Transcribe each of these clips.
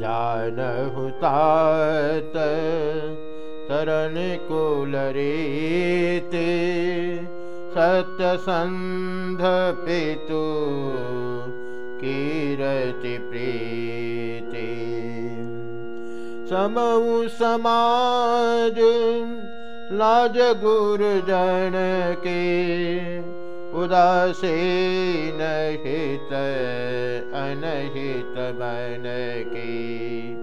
जानहु तात तरन कुलरीति सत्यसन्ध पितु कीरति प्रीति। समऊ समाज लाज गुरुजन के उदासीन हित अनहित मन की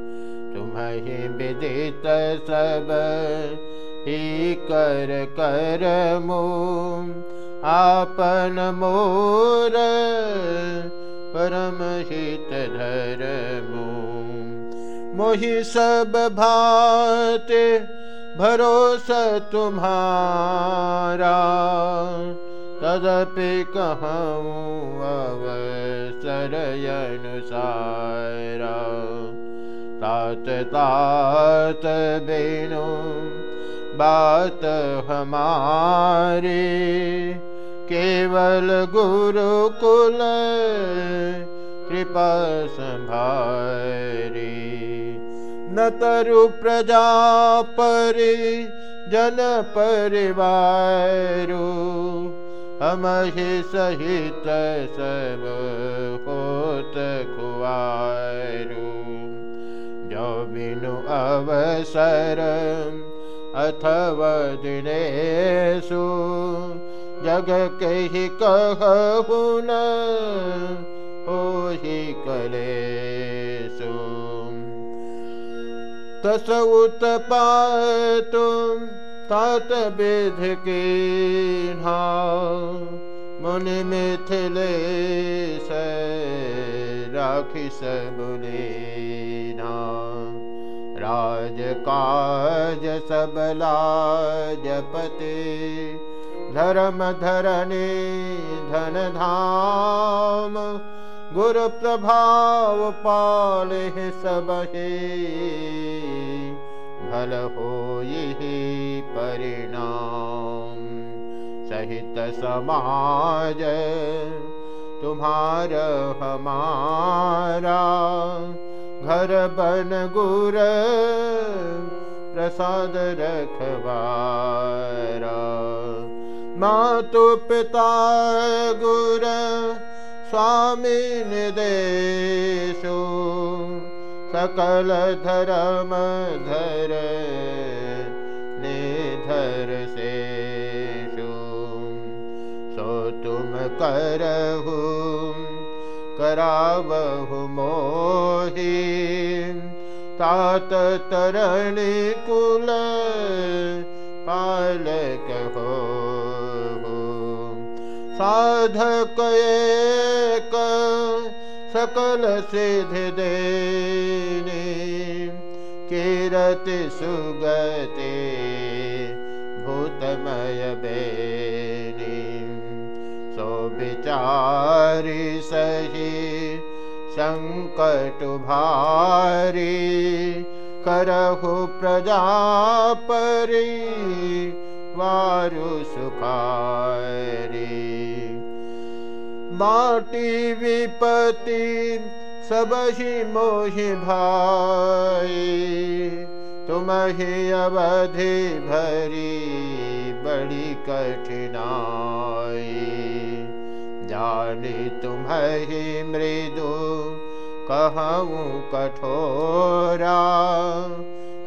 तुम्हें विदित सब ही कर कर मो आपन मोर परम हित धर्मो। मोहि सब भात भरोसा तुम्हारा। तदपि कहूँ अवसर अनुसारा तात तात बेनो बात हमारे। केवल गुरुकुल कृपा संभारी। न तरु प्रजा परि जन परिवारु हमहि सहित सब होत बिनु अवसर अथव दिनेषु। जग कहि न होहि कलेषु। तस उत्पातु तात विध के मुनि मिथिले राखि सबले राज काज सबला जपते धर्म धरने धन धाम। गुरु प्रभाव पाले सबहे भल हो यही परिणाम। सहित समाज, तुम्हार हमारा। घर बन गुर, प्रसाद रखवारा। मातु पिता गुर, स्वामी निदेशो सकल धर्म धर निधर से सो तुम करहु करावहु मोही। तात तरणी कुल पालक हो साधक एक सकल सिद्ध देने सुगते भूतमय बेनी। सो विचारी सही संकट भारी करहु प्रजापरी वारु सुखारी माटी विपति सब ही मोहि भाई। तुम ही अवधि भरी बड़ी कठिनाई। जानी तुम ही मृदु कहूँ कठोरा।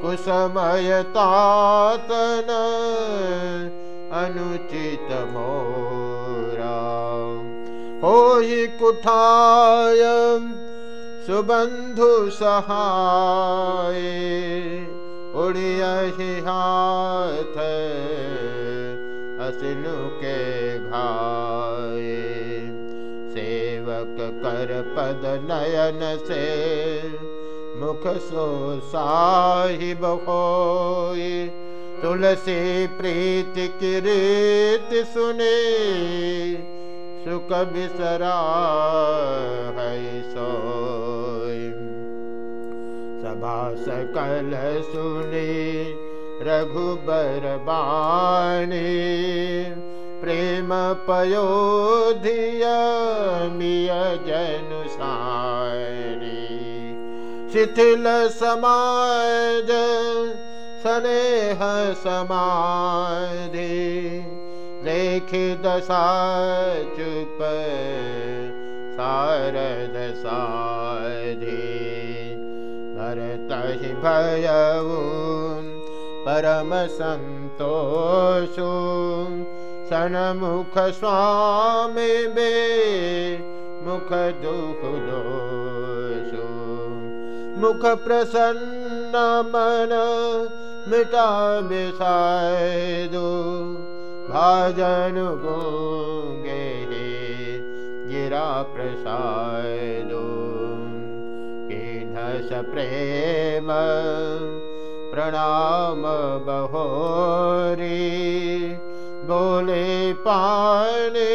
कुसमय तातन अनुचित मोरा होहि कुठाय सुबन्धु सहाय उड़ियहि हाथ असिनु के घाय। सेवक कर पद नयन से मुख सो साहिब होय तुलसी प्रीति की रीत सुने सुख बिसरा है सोय सभा सकल सुने रघुबर बाणी प्रेम पयोधिया मिय जनु सारी शिथिल समाज स्नेह समाधि देख दशा चुप साधि। भरतहि भयऊ परम सन्तोषु। सनमुख स्वामी बे मुख दुख दोषु। मुख प्रसन्न मन मिटा दो भाजन गोगे गिरा प्रसादो किन्हस प्रेम प्रणाम बहोरी बोले पाने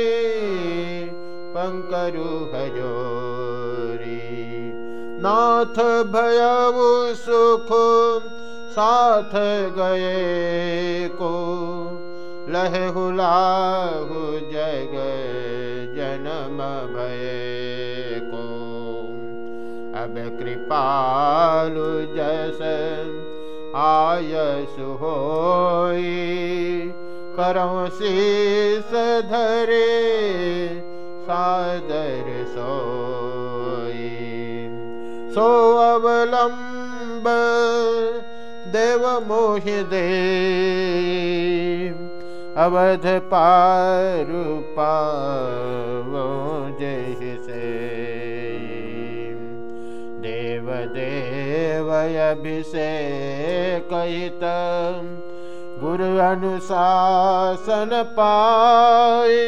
पंकरु हजोरी। नाथ भयउ सुख साथ गए को लहुलाहु जग जन्म भय को। अब कृपालु जस आयसु होई करौ शीस धरे सादर सोई। सो अवलंब देव मोहि दे अवध पारु पावो जय से देव देव अभिषेक गुरु अनुशासन पाए,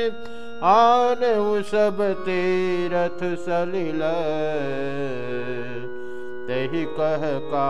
आन सब तीरथ सलिल। तही कह का